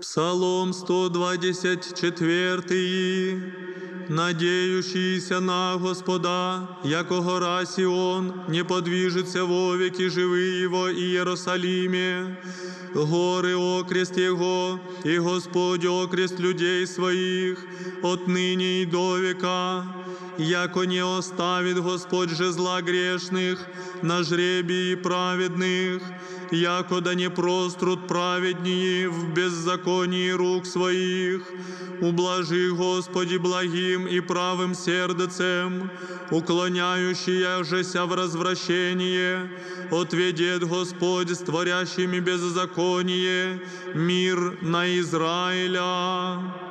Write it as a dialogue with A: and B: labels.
A: Псалом 124 Надеющийся на Господа, яко гора Сион, не подвижется вовеки живы его и Иерусалиме. Горы окрест Его, и Господь окрест людей своих, отныне и до века. Яко не оставит Господь же зла грешных на жребии праведных, яко да не прострут праведнии в беззаконии рук своих. Ублажи, Господи, благим и правым сердцем, уклоняющаяся в развращение, отведет Господь с творящими беззаконие мир на Израиля.